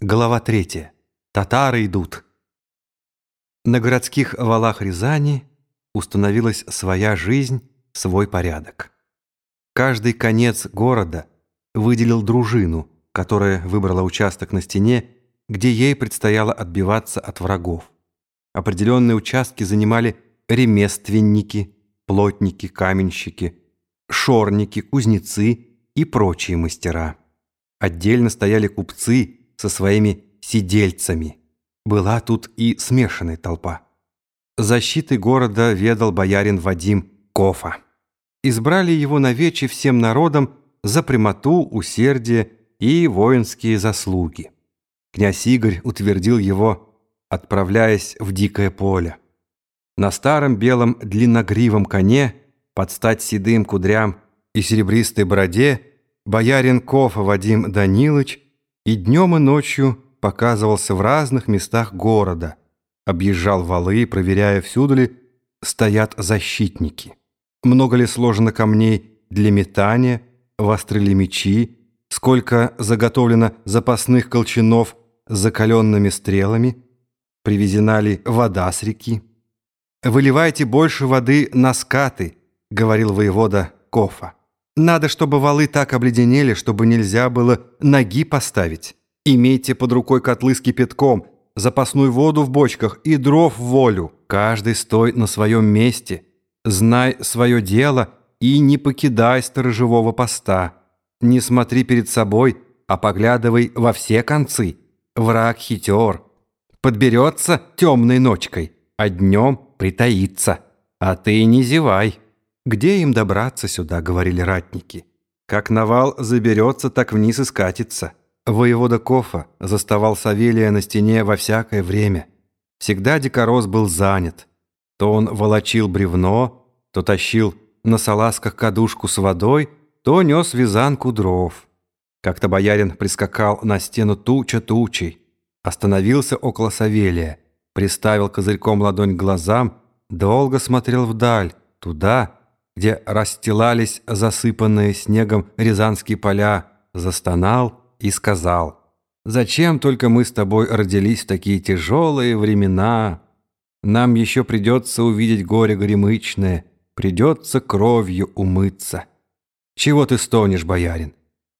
Глава третья. Татары идут. На городских валах Рязани установилась своя жизнь, свой порядок. Каждый конец города выделил дружину, которая выбрала участок на стене, где ей предстояло отбиваться от врагов. Определенные участки занимали ремесленники, плотники, каменщики, шорники, кузнецы и прочие мастера. Отдельно стояли купцы со своими сидельцами. Была тут и смешанная толпа. Защитой города ведал боярин Вадим Кофа. Избрали его на вече всем народом за прямоту, усердие и воинские заслуги. Князь Игорь утвердил его, отправляясь в дикое поле. На старом белом длинногривом коне, под стать седым кудрям и серебристой бороде, боярин Кофа Вадим Данилович и днем и ночью показывался в разных местах города, объезжал валы, проверяя, всюду ли стоят защитники. Много ли сложено камней для метания, востры мечи, сколько заготовлено запасных колчанов с закаленными стрелами, привезена ли вода с реки. «Выливайте больше воды на скаты», — говорил воевода Кофа. Надо, чтобы валы так обледенели, чтобы нельзя было ноги поставить. Имейте под рукой котлы с кипятком, запасную воду в бочках и дров в волю. Каждый стой на своем месте. Знай свое дело и не покидай сторожевого поста. Не смотри перед собой, а поглядывай во все концы. Враг хитер. Подберется темной ночкой, а днем притаится. А ты не зевай. «Где им добраться сюда?» — говорили ратники. «Как навал заберется, так вниз и скатится». Воевода Кофа заставал Савелия на стене во всякое время. Всегда дикорос был занят. То он волочил бревно, то тащил на салазках кадушку с водой, то нес вязанку дров. Как-то боярин прискакал на стену туча тучей, остановился около Савелия, приставил козырьком ладонь к глазам, долго смотрел вдаль, туда, где расстилались засыпанные снегом рязанские поля, застонал и сказал, «Зачем только мы с тобой родились в такие тяжелые времена? Нам еще придется увидеть горе горемычное, придется кровью умыться. Чего ты стонешь, боярин?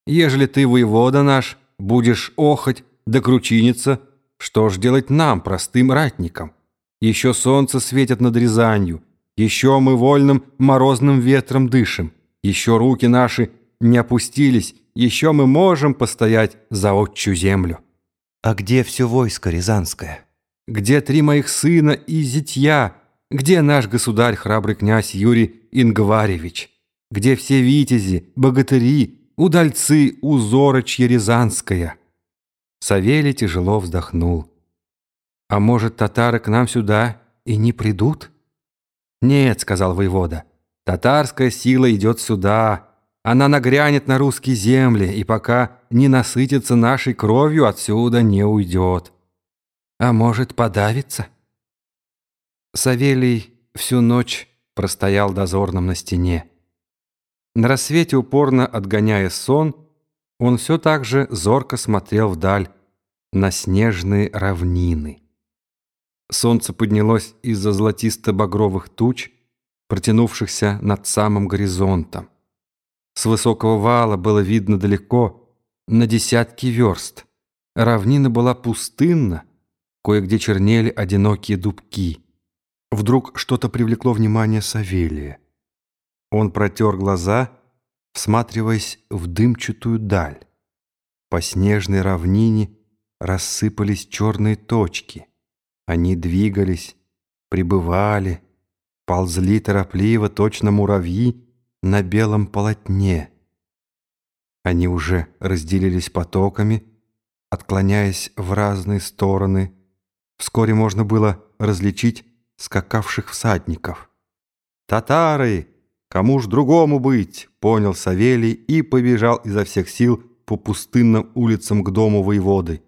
Ежели ты, воевода наш, будешь охоть да кручиниться, что ж делать нам, простым ратникам? Еще солнце светит над Рязанью, еще мы вольным морозным ветром дышим. Еще руки наши не опустились. Еще мы можем постоять за отчу землю. А где все войско рязанское? Где три моих сына и зятья? Где наш государь, храбрый князь Юрий Ингваревич? Где все витязи, богатыри, удальцы, узорочья рязанская? Савелий тяжело вздохнул. А может, татары к нам сюда и не придут? «Нет», — сказал воевода, — «татарская сила идет сюда. Она нагрянет на русские земли, и пока не насытится нашей кровью, отсюда не уйдет. А может, подавится?» Савелий всю ночь простоял дозорным на стене. На рассвете, упорно отгоняя сон, он все так же зорко смотрел вдаль, на снежные равнины. Солнце поднялось из-за золотисто-багровых туч, протянувшихся над самым горизонтом. С высокого вала было видно далеко, на десятки верст. Равнина была пустынна, кое-где чернели одинокие дубки. Вдруг что-то привлекло внимание Савелия. Он протер глаза, всматриваясь в дымчатую даль. По снежной равнине рассыпались черные точки — они двигались, пребывали, ползли торопливо, точно муравьи на белом полотне. Они уже разделились потоками, отклоняясь в разные стороны. Вскоре можно было различить скакавших всадников. «Татары! Кому ж другому быть?» — понял Савелий и побежал изо всех сил по пустынным улицам к дому воеводы.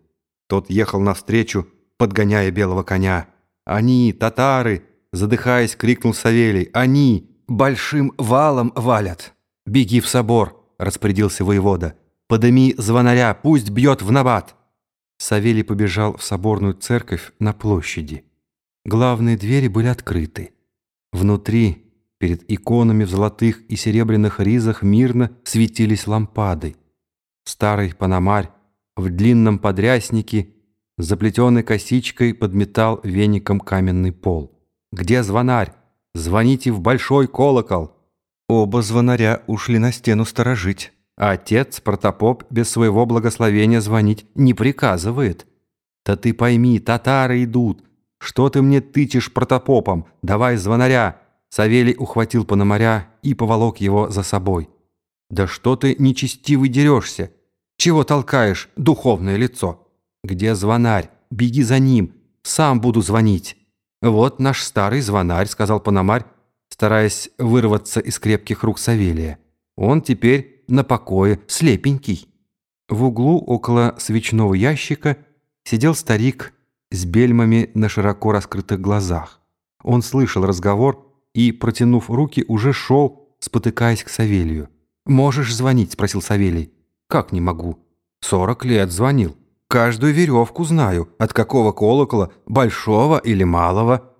Тот ехал навстречу, подгоняя белого коня. «Они, татары!» — задыхаясь, крикнул Савелий. «Они большим валом валят!» «Беги в собор!» — распорядился воевода. «Подыми звонаря, пусть бьет в набат!» Савелий побежал в соборную церковь на площади. Главные двери были открыты. Внутри, перед иконами в золотых и серебряных ризах, мирно светились лампады. Старый панамарь в длинном подряснике, заплетенной косичкой, подметал веником каменный пол. «Где звонарь? Звоните в большой колокол!» Оба звонаря ушли на стену сторожить, а отец, протопоп, без своего благословения звонить не приказывает. «Да ты пойми, татары идут! Что ты мне тычешь протопопом? Давай звонаря!» Савелий ухватил Пономаря и поволок его за собой. «Да что ты нечестивый дерешься? Чего толкаешь, духовное лицо? Где звонарь? Беги за ним, сам буду звонить». «Вот наш старый звонарь», — сказал Пономарь, стараясь вырваться из крепких рук Савелия. «Он теперь на покое, слепенький». В углу около свечного ящика сидел старик с бельмами на широко раскрытых глазах. Он слышал разговор и, протянув руки, уже шел, спотыкаясь к Савелию. «Можешь звонить?» — спросил Савелий. «Как не могу?» «Сорок лет звонил. Каждую веревку знаю, от какого колокола, большого или малого».